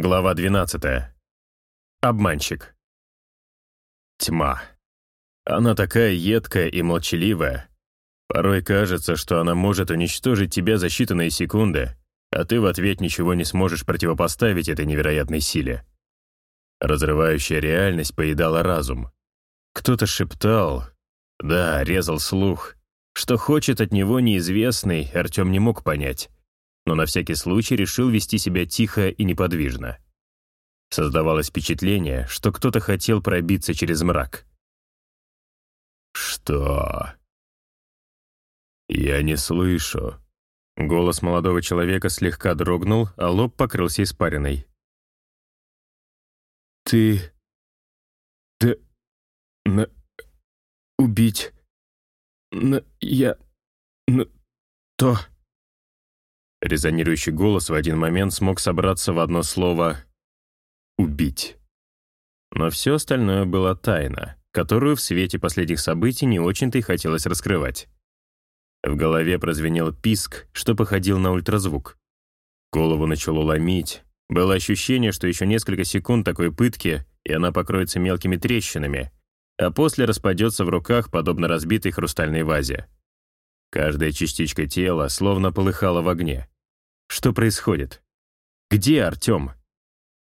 Глава 12. Обманщик. Тьма. Она такая едкая и молчаливая. Порой кажется, что она может уничтожить тебя за считанные секунды, а ты в ответ ничего не сможешь противопоставить этой невероятной силе. Разрывающая реальность поедала разум. Кто-то шептал, да, резал слух. Что хочет от него неизвестный, Артем не мог понять но на всякий случай решил вести себя тихо и неподвижно. Создавалось впечатление, что кто-то хотел пробиться через мрак. «Что?» «Я не слышу». Голос молодого человека слегка дрогнул, а лоб покрылся испариной. «Ты... да... на... убить... на... я... на... то...» Резонирующий голос в один момент смог собраться в одно слово «убить». Но все остальное было тайна, которую в свете последних событий не очень-то и хотелось раскрывать. В голове прозвенел писк, что походил на ультразвук. Голову начало ломить. Было ощущение, что еще несколько секунд такой пытки, и она покроется мелкими трещинами, а после распадется в руках, подобно разбитой хрустальной вазе. Каждая частичка тела словно полыхала в огне. Что происходит? Где Артем?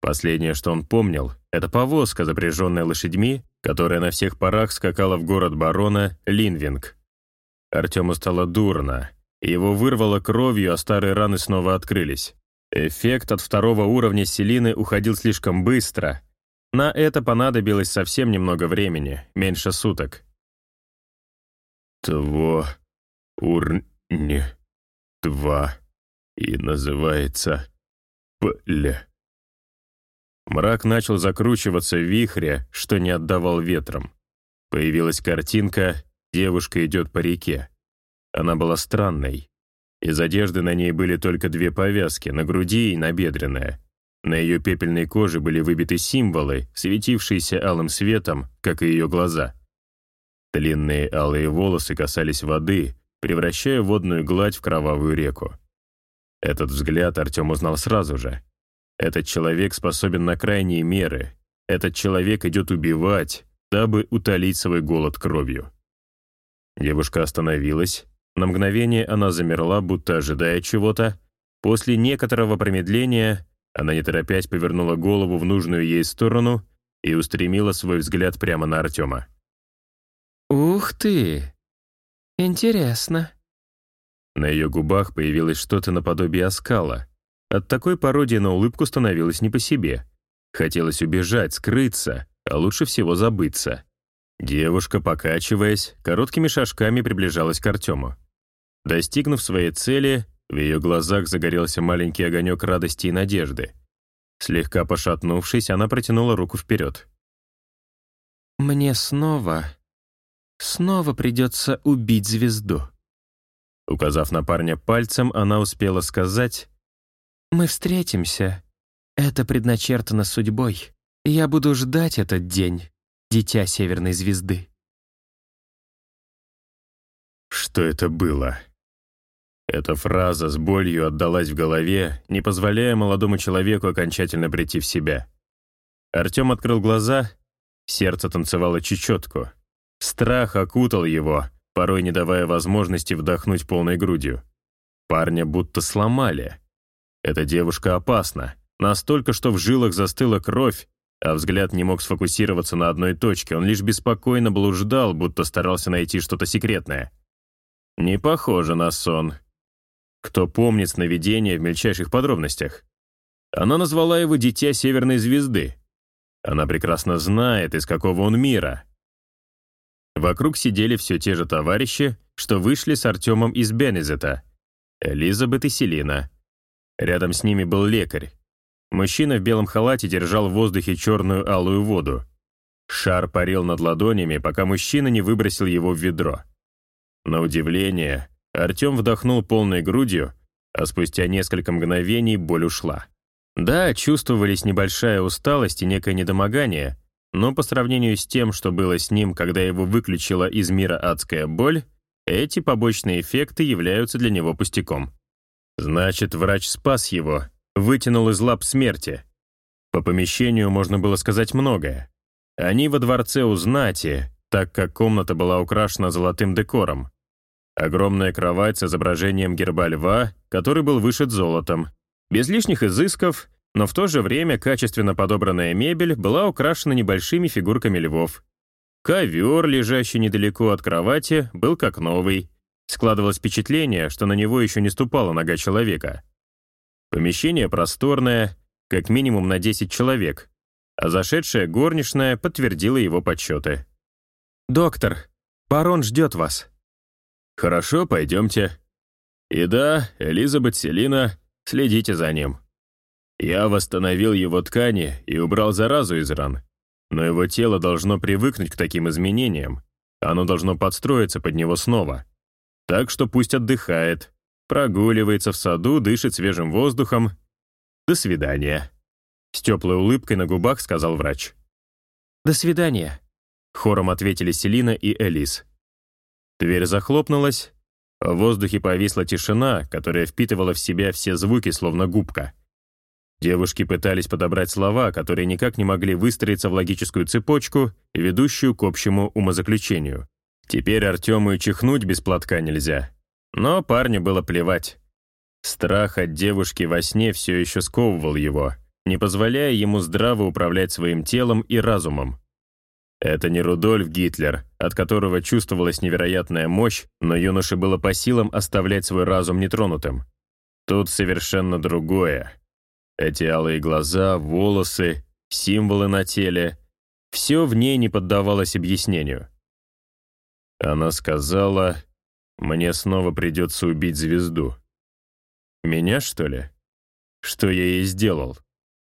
Последнее, что он помнил, это повозка, запряженная лошадьми, которая на всех парах скакала в город барона Линвинг. Артему стало дурно. Его вырвало кровью, а старые раны снова открылись. Эффект от второго уровня Селины уходил слишком быстро. На это понадобилось совсем немного времени, меньше суток. «Тво урни два и называется Пля». Мрак начал закручиваться в вихре, что не отдавал ветром. Появилась картинка «Девушка идет по реке». Она была странной. Из одежды на ней были только две повязки, на груди и набедренная. На ее пепельной коже были выбиты символы, светившиеся алым светом, как и ее глаза. Длинные алые волосы касались воды, превращая водную гладь в кровавую реку. Этот взгляд Артем узнал сразу же. Этот человек способен на крайние меры. Этот человек идет убивать, дабы утолить свой голод кровью. Девушка остановилась. На мгновение она замерла, будто ожидая чего-то. После некоторого промедления она, не торопясь, повернула голову в нужную ей сторону и устремила свой взгляд прямо на Артема. «Ух ты! «Интересно». На ее губах появилось что-то наподобие оскала. От такой пародии на улыбку становилось не по себе. Хотелось убежать, скрыться, а лучше всего забыться. Девушка, покачиваясь, короткими шажками приближалась к Артему. Достигнув своей цели, в ее глазах загорелся маленький огонек радости и надежды. Слегка пошатнувшись, она протянула руку вперед. «Мне снова Снова придется убить звезду». Указав на парня пальцем, она успела сказать «Мы встретимся. Это предначертано судьбой. Я буду ждать этот день, дитя Северной звезды». Что это было? Эта фраза с болью отдалась в голове, не позволяя молодому человеку окончательно прийти в себя. Артем открыл глаза, сердце танцевало чечетку. Страх окутал его, порой не давая возможности вдохнуть полной грудью. Парня будто сломали. Эта девушка опасна, настолько, что в жилах застыла кровь, а взгляд не мог сфокусироваться на одной точке, он лишь беспокойно блуждал, будто старался найти что-то секретное. Не похоже на сон. Кто помнит сновидение в мельчайших подробностях? Она назвала его «Дитя Северной Звезды». Она прекрасно знает, из какого он мира. Вокруг сидели все те же товарищи, что вышли с Артемом из Бенезета. Элизабет и Селина. Рядом с ними был лекарь. Мужчина в белом халате держал в воздухе черную алую воду. Шар парил над ладонями, пока мужчина не выбросил его в ведро. На удивление, Артем вдохнул полной грудью, а спустя несколько мгновений боль ушла. Да, чувствовались небольшая усталость и некое недомогание, но по сравнению с тем, что было с ним, когда его выключила из мира адская боль, эти побочные эффекты являются для него пустяком. Значит, врач спас его, вытянул из лап смерти. По помещению можно было сказать многое. Они во дворце у знати, так как комната была украшена золотым декором. Огромная кровать с изображением герба льва, который был вышит золотом. Без лишних изысков, но в то же время качественно подобранная мебель была украшена небольшими фигурками львов. Ковер, лежащий недалеко от кровати, был как новый. Складывалось впечатление, что на него еще не ступала нога человека. Помещение просторное, как минимум на 10 человек, а зашедшая горничная подтвердила его подсчеты. «Доктор, барон ждет вас». «Хорошо, пойдемте. И да, Элизабет Селина, следите за ним. Я восстановил его ткани и убрал заразу из ран, но его тело должно привыкнуть к таким изменениям, оно должно подстроиться под него снова. Так что пусть отдыхает, прогуливается в саду, дышит свежим воздухом. До свидания». С теплой улыбкой на губах сказал врач. «До свидания», — хором ответили Селина и Элис. Дверь захлопнулась, в воздухе повисла тишина, которая впитывала в себя все звуки, словно губка. Девушки пытались подобрать слова, которые никак не могли выстроиться в логическую цепочку, ведущую к общему умозаключению. Теперь Артему и чихнуть без платка нельзя. Но парню было плевать. Страх от девушки во сне все еще сковывал его, не позволяя ему здраво управлять своим телом и разумом. Это не Рудольф Гитлер, от которого чувствовалась невероятная мощь, но юноше было по силам оставлять свой разум нетронутым. Тут совершенно другое. Эти алые глаза, волосы, символы на теле — все в ней не поддавалось объяснению. Она сказала, «Мне снова придется убить звезду». Меня, что ли? Что я ей сделал?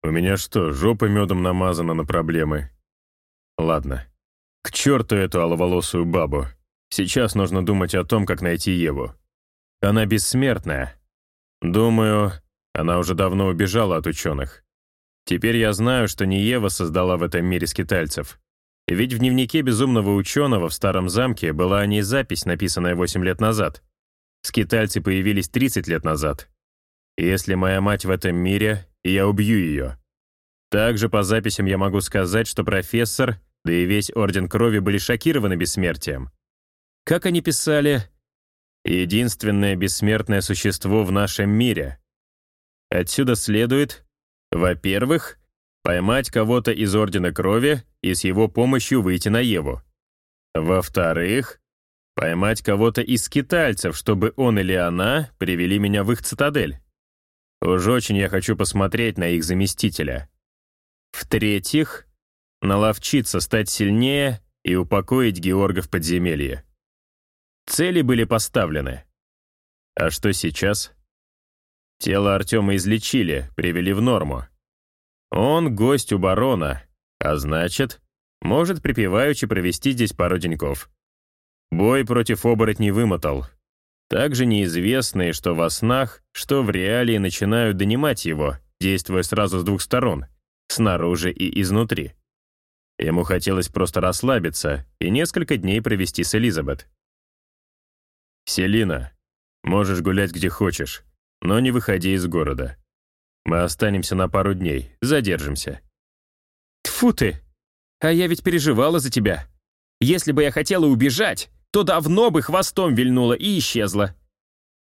У меня что, жопа медом намазана на проблемы? Ладно. К черту эту аловолосую бабу. Сейчас нужно думать о том, как найти Еву. Она бессмертная. Думаю, она уже давно убежала от ученых. Теперь я знаю, что не Ева создала в этом мире скитальцев. Ведь в дневнике безумного ученого в старом замке была о ней запись, написанная 8 лет назад. Скитальцы появились 30 лет назад. Если моя мать в этом мире, я убью ее. Также по записям я могу сказать, что профессор, да и весь Орден Крови были шокированы бессмертием. Как они писали, «Единственное бессмертное существо в нашем мире». Отсюда следует, во-первых, поймать кого-то из Ордена Крови и с его помощью выйти на Еву. Во-вторых, поймать кого-то из скитальцев, чтобы он или она привели меня в их цитадель. Уж очень я хочу посмотреть на их заместителя. В-третьих, наловчиться стать сильнее и упокоить Георга в подземелье. Цели были поставлены. А что сейчас? Тело Артема излечили, привели в норму. Он гость у барона, а значит, может припеваючи провести здесь пару деньков. Бой против оборотней вымотал. Также неизвестные, что во снах, что в реалии начинают донимать его, действуя сразу с двух сторон, снаружи и изнутри. Ему хотелось просто расслабиться и несколько дней провести с Элизабет. «Селина, можешь гулять где хочешь, но не выходи из города. Мы останемся на пару дней, задержимся». Тфу ты! А я ведь переживала за тебя. Если бы я хотела убежать, то давно бы хвостом вильнула и исчезла».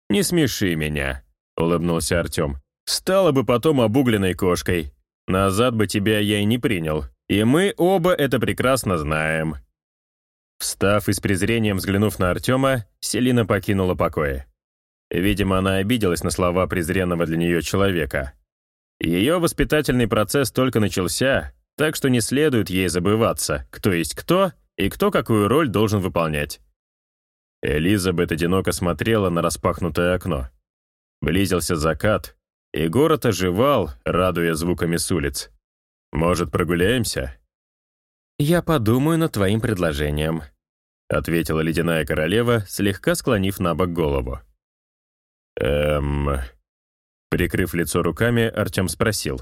«Не смеши меня», — улыбнулся Артем. «Стала бы потом обугленной кошкой. Назад бы тебя я и не принял. И мы оба это прекрасно знаем». Встав и с презрением взглянув на Артема, Селина покинула покои. Видимо, она обиделась на слова презренного для нее человека. Ее воспитательный процесс только начался, так что не следует ей забываться, кто есть кто и кто какую роль должен выполнять. Элизабет одиноко смотрела на распахнутое окно. Близился закат, и город оживал, радуя звуками с улиц. «Может, прогуляемся?» «Я подумаю над твоим предложением», — ответила ледяная королева, слегка склонив на бок голову. «Эм...» Прикрыв лицо руками, Артем спросил.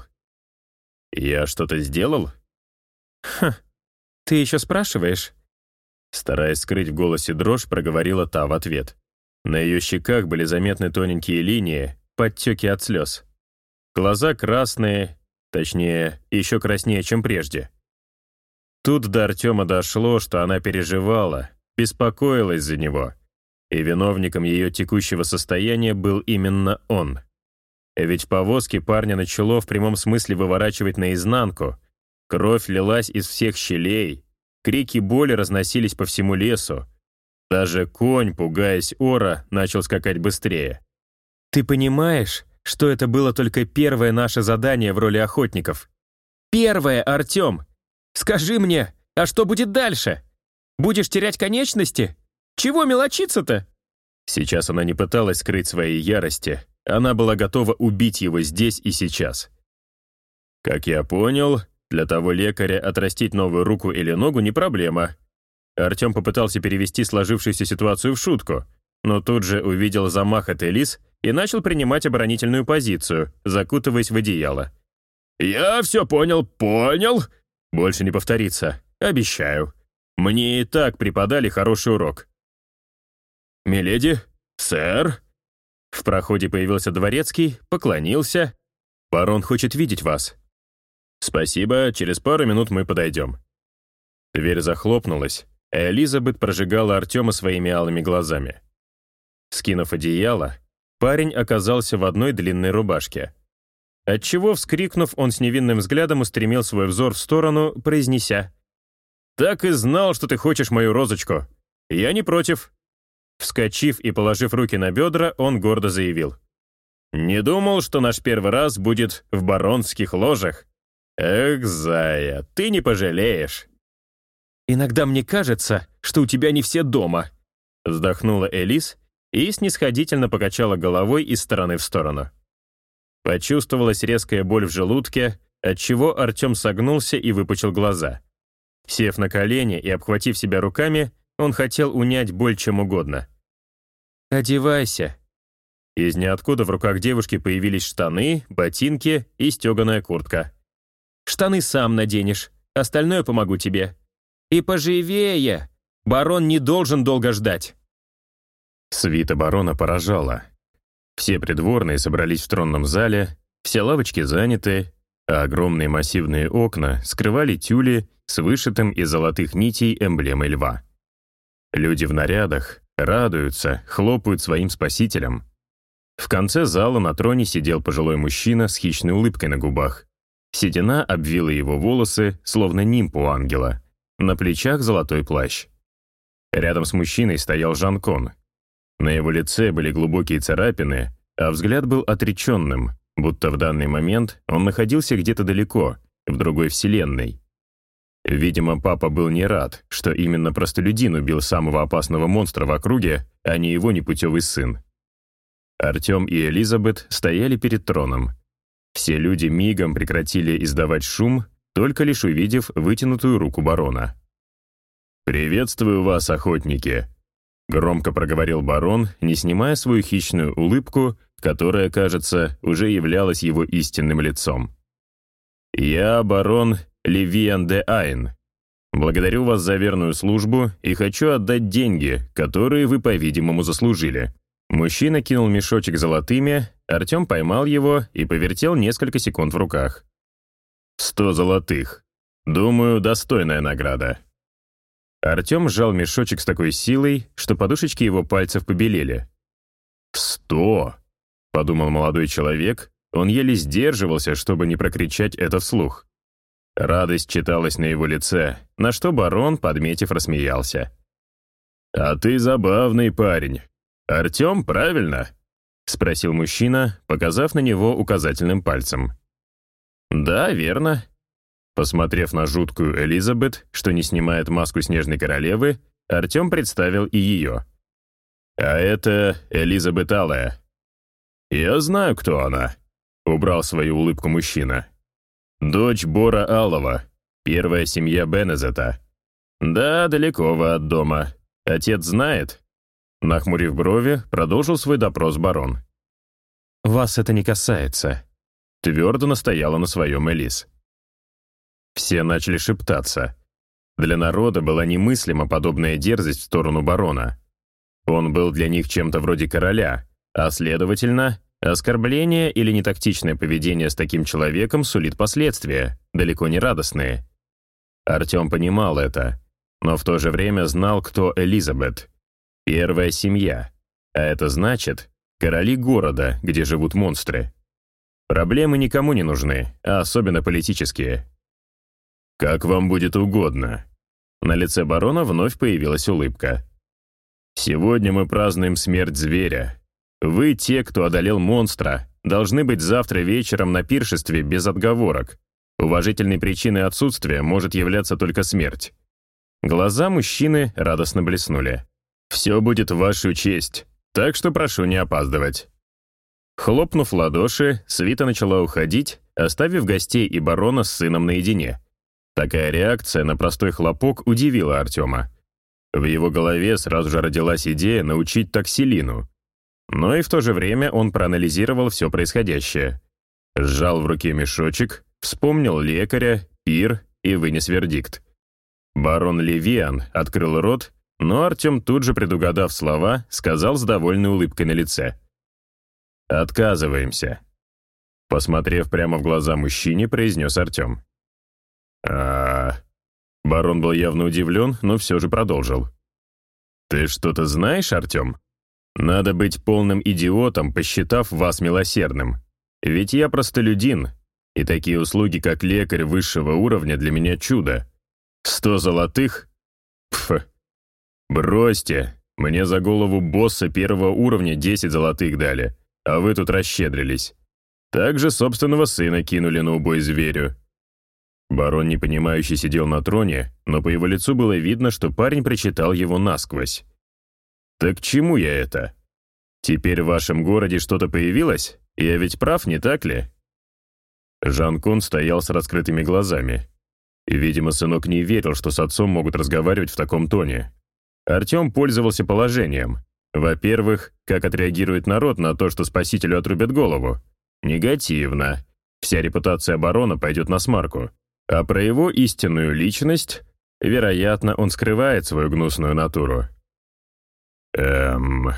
«Я что-то сделал?» «Ха, ты еще спрашиваешь?» Стараясь скрыть в голосе дрожь, проговорила та в ответ. На ее щеках были заметны тоненькие линии, подтеки от слез. Глаза красные, точнее, еще краснее, чем прежде. Тут до Артема дошло, что она переживала, беспокоилась за него, и виновником ее текущего состояния был именно он. Ведь в повозке парня начало в прямом смысле выворачивать наизнанку, кровь лилась из всех щелей, крики боли разносились по всему лесу, даже конь, пугаясь ора, начал скакать быстрее. «Ты понимаешь, что это было только первое наше задание в роли охотников? Первое, Артем! Скажи мне, а что будет дальше? Будешь терять конечности? Чего мелочиться-то?» Сейчас она не пыталась скрыть своей ярости. Она была готова убить его здесь и сейчас. Как я понял, для того лекаря отрастить новую руку или ногу не проблема. Артем попытался перевести сложившуюся ситуацию в шутку, но тут же увидел замах от Элис и начал принимать оборонительную позицию, закутываясь в одеяло. «Я все понял, понял!» «Больше не повторится, обещаю. Мне и так преподали хороший урок». «Миледи? Сэр?» В проходе появился дворецкий, поклонился. «Барон хочет видеть вас». «Спасибо, через пару минут мы подойдем». Дверь захлопнулась, Элизабет прожигала Артема своими алыми глазами. Скинув одеяло, парень оказался в одной длинной рубашке. Отчего, вскрикнув, он с невинным взглядом устремил свой взор в сторону, произнеся «Так и знал, что ты хочешь мою розочку. Я не против». Вскочив и положив руки на бедра, он гордо заявил «Не думал, что наш первый раз будет в баронских ложах. Эх, зая, ты не пожалеешь». «Иногда мне кажется, что у тебя не все дома», вздохнула Элис и снисходительно покачала головой из стороны в сторону. Почувствовалась резкая боль в желудке, отчего Артем согнулся и выпучил глаза. Сев на колени и обхватив себя руками, он хотел унять боль чем угодно. «Одевайся». Из ниоткуда в руках девушки появились штаны, ботинки и стеганая куртка. «Штаны сам наденешь, остальное помогу тебе», и поживее! Барон не должен долго ждать!» Свита барона поражала. Все придворные собрались в тронном зале, все лавочки заняты, а огромные массивные окна скрывали тюли с вышитым из золотых нитей эмблемой льва. Люди в нарядах радуются, хлопают своим спасителям. В конце зала на троне сидел пожилой мужчина с хищной улыбкой на губах. Седина обвила его волосы, словно нимб у ангела. На плечах золотой плащ. Рядом с мужчиной стоял Жанкон. На его лице были глубокие царапины, а взгляд был отреченным, будто в данный момент он находился где-то далеко, в другой вселенной. Видимо, папа был не рад, что именно простолюдин убил самого опасного монстра в округе, а не его непутевый сын. Артем и Элизабет стояли перед троном. Все люди мигом прекратили издавать шум только лишь увидев вытянутую руку барона. «Приветствую вас, охотники!» Громко проговорил барон, не снимая свою хищную улыбку, которая, кажется, уже являлась его истинным лицом. «Я барон Левиан де Айн. Благодарю вас за верную службу и хочу отдать деньги, которые вы, по-видимому, заслужили». Мужчина кинул мешочек золотыми, Артем поймал его и повертел несколько секунд в руках. «Сто золотых. Думаю, достойная награда». Артем сжал мешочек с такой силой, что подушечки его пальцев побелели. «Сто!» — подумал молодой человек, он еле сдерживался, чтобы не прокричать это вслух. Радость читалась на его лице, на что барон, подметив, рассмеялся. «А ты забавный парень. Артем, правильно?» — спросил мужчина, показав на него указательным пальцем. «Да, верно». Посмотрев на жуткую Элизабет, что не снимает маску Снежной Королевы, Артем представил и ее. «А это Элизабет Алая». «Я знаю, кто она», — убрал свою улыбку мужчина. «Дочь Бора Алова, первая семья Бенезета. Да, далеко вы от дома. Отец знает?» Нахмурив брови, продолжил свой допрос барон. «Вас это не касается», Твердо настояла на своем Элис. Все начали шептаться. Для народа была немыслима подобная дерзость в сторону барона. Он был для них чем-то вроде короля, а, следовательно, Оскорбление или нетактичное поведение с таким человеком сулит последствия, далеко не радостные. Артем понимал это, но в то же время знал, кто Элизабет. Первая семья. А это значит, короли города, где живут монстры. Проблемы никому не нужны, а особенно политические. «Как вам будет угодно». На лице барона вновь появилась улыбка. «Сегодня мы празднуем смерть зверя. Вы, те, кто одолел монстра, должны быть завтра вечером на пиршестве без отговорок. Уважительной причиной отсутствия может являться только смерть». Глаза мужчины радостно блеснули. «Все будет в вашу честь, так что прошу не опаздывать». Хлопнув ладоши, свита начала уходить, оставив гостей и барона с сыном наедине. Такая реакция на простой хлопок удивила Артема. В его голове сразу же родилась идея научить таксилину. Но и в то же время он проанализировал все происходящее. Сжал в руке мешочек, вспомнил лекаря, пир и вынес вердикт. Барон Левиан открыл рот, но Артем, тут же предугадав слова, сказал с довольной улыбкой на лице. «Отказываемся». Посмотрев прямо в глаза мужчине, произнес Артем а Барон был явно удивлен, но все же продолжил. «Ты что-то знаешь, Артем? Надо быть полным идиотом, посчитав вас милосердным. Ведь я простолюдин, и такие услуги, как лекарь высшего уровня, для меня чудо. Сто золотых? Пф. Бросьте, мне за голову босса первого уровня десять золотых дали, а вы тут расщедрились. Также собственного сына кинули на убой зверю. Барон непонимающе сидел на троне, но по его лицу было видно, что парень прочитал его насквозь. «Так чему я это? Теперь в вашем городе что-то появилось? Я ведь прав, не так ли?» Жан-Кун стоял с раскрытыми глазами. Видимо, сынок не верил, что с отцом могут разговаривать в таком тоне. Артем пользовался положением. Во-первых, как отреагирует народ на то, что спасителю отрубят голову? Негативно. Вся репутация барона пойдет на смарку. А про его истинную личность, вероятно, он скрывает свою гнусную натуру. Эм...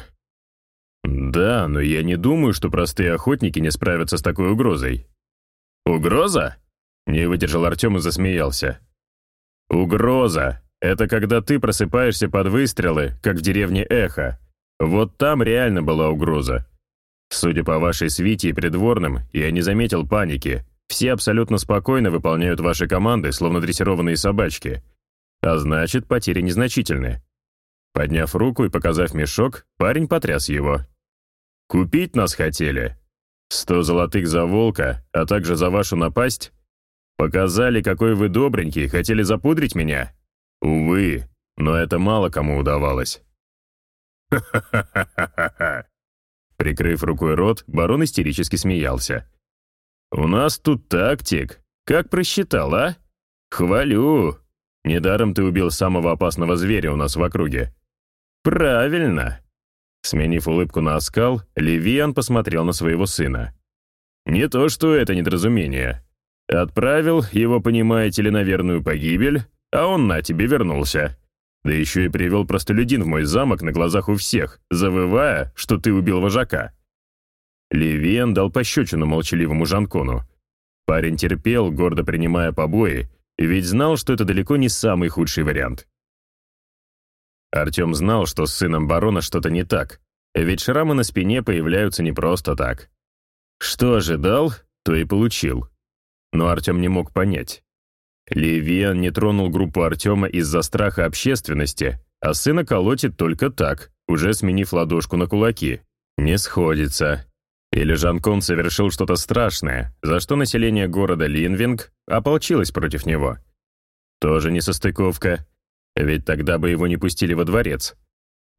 Да, но я не думаю, что простые охотники не справятся с такой угрозой. Угроза? Не выдержал Артем и засмеялся. Угроза — это когда ты просыпаешься под выстрелы, как в деревне Эхо. Вот там реально была угроза. Судя по вашей свите и придворным, я не заметил паники, все абсолютно спокойно выполняют ваши команды, словно дрессированные собачки. А значит, потери незначительны. Подняв руку и показав мешок, парень потряс его. «Купить нас хотели. Сто золотых за волка, а также за вашу напасть? Показали, какой вы добренький, хотели запудрить меня? Увы, но это мало кому удавалось». «Ха-ха-ха-ха-ха!» Прикрыв рукой рот, барон истерически смеялся. «У нас тут тактик. Как просчитал, а? Хвалю. Недаром ты убил самого опасного зверя у нас в округе». «Правильно». Сменив улыбку на оскал, Левиан посмотрел на своего сына. «Не то, что это недоразумение. Отправил его, понимаете ли, на верную погибель, а он на тебе вернулся. Да еще и привел простолюдин в мой замок на глазах у всех, завывая, что ты убил вожака. Левиен дал пощечину молчаливому Жанкону. Парень терпел, гордо принимая побои, ведь знал, что это далеко не самый худший вариант. Артем знал, что с сыном барона что-то не так, ведь шрамы на спине появляются не просто так. Что ожидал, то и получил. Но Артем не мог понять. Левиан не тронул группу Артема из-за страха общественности, а сына колотит только так, уже сменив ладошку на кулаки. Не сходится. Или Жанкон совершил что-то страшное, за что население города Линвинг ополчилось против него. Тоже несостыковка, ведь тогда бы его не пустили во дворец.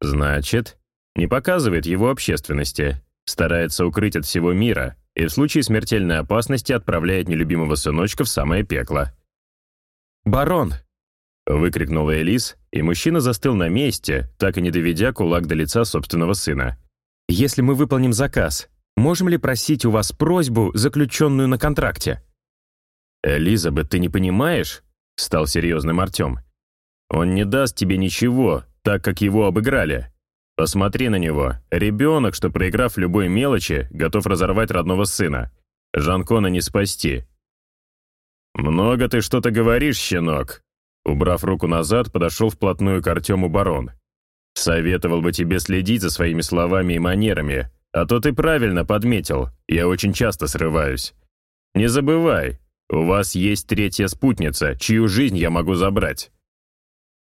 Значит, не показывает его общественности, старается укрыть от всего мира и в случае смертельной опасности отправляет нелюбимого сыночка в самое пекло. «Барон!» — выкрикнула Элис, и мужчина застыл на месте, так и не доведя кулак до лица собственного сына. «Если мы выполним заказ, Можем ли просить у вас просьбу, заключенную на контракте?» «Элизабет, ты не понимаешь?» — стал серьезным Артем. «Он не даст тебе ничего, так как его обыграли. Посмотри на него. Ребенок, что, проиграв любой мелочи, готов разорвать родного сына. Жанкона не спасти. «Много ты что-то говоришь, щенок!» Убрав руку назад, подошел вплотную к Артему барон. «Советовал бы тебе следить за своими словами и манерами, а то ты правильно подметил, я очень часто срываюсь. Не забывай, у вас есть третья спутница, чью жизнь я могу забрать».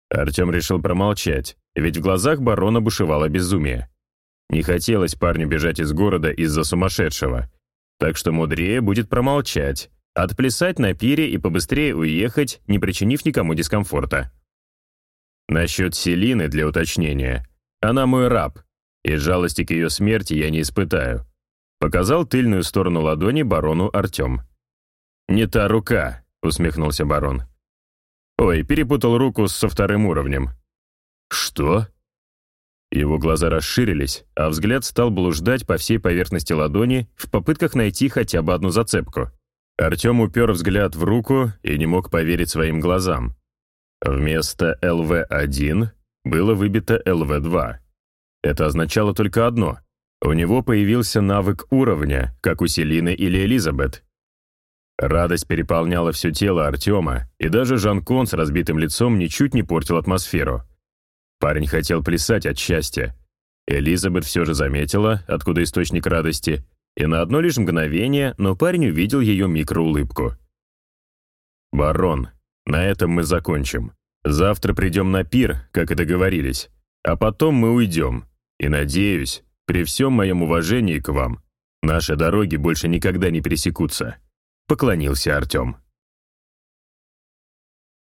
Артем решил промолчать, ведь в глазах барона бушевало безумие. Не хотелось парню бежать из города из-за сумасшедшего, так что мудрее будет промолчать, отплясать на пире и побыстрее уехать, не причинив никому дискомфорта. Насчет Селины, для уточнения. Она мой раб, и жалости к ее смерти я не испытаю. Показал тыльную сторону ладони барону Артем. «Не та рука», — усмехнулся барон. «Ой, перепутал руку со вторым уровнем». «Что?» Его глаза расширились, а взгляд стал блуждать по всей поверхности ладони в попытках найти хотя бы одну зацепку. Артем упер взгляд в руку и не мог поверить своим глазам. Вместо ЛВ-1 было выбито ЛВ-2. Это означало только одно. У него появился навык уровня, как у Селины или Элизабет. Радость переполняла все тело Артема, и даже Жан-Кон с разбитым лицом ничуть не портил атмосферу. Парень хотел плясать от счастья. Элизабет все же заметила, откуда источник радости, и на одно лишь мгновение, но парень увидел ее микроулыбку. «Барон, на этом мы закончим. Завтра придем на пир, как и договорились, а потом мы уйдем. И надеюсь, при всем моем уважении к вам, наши дороги больше никогда не пересекутся», — поклонился Артем.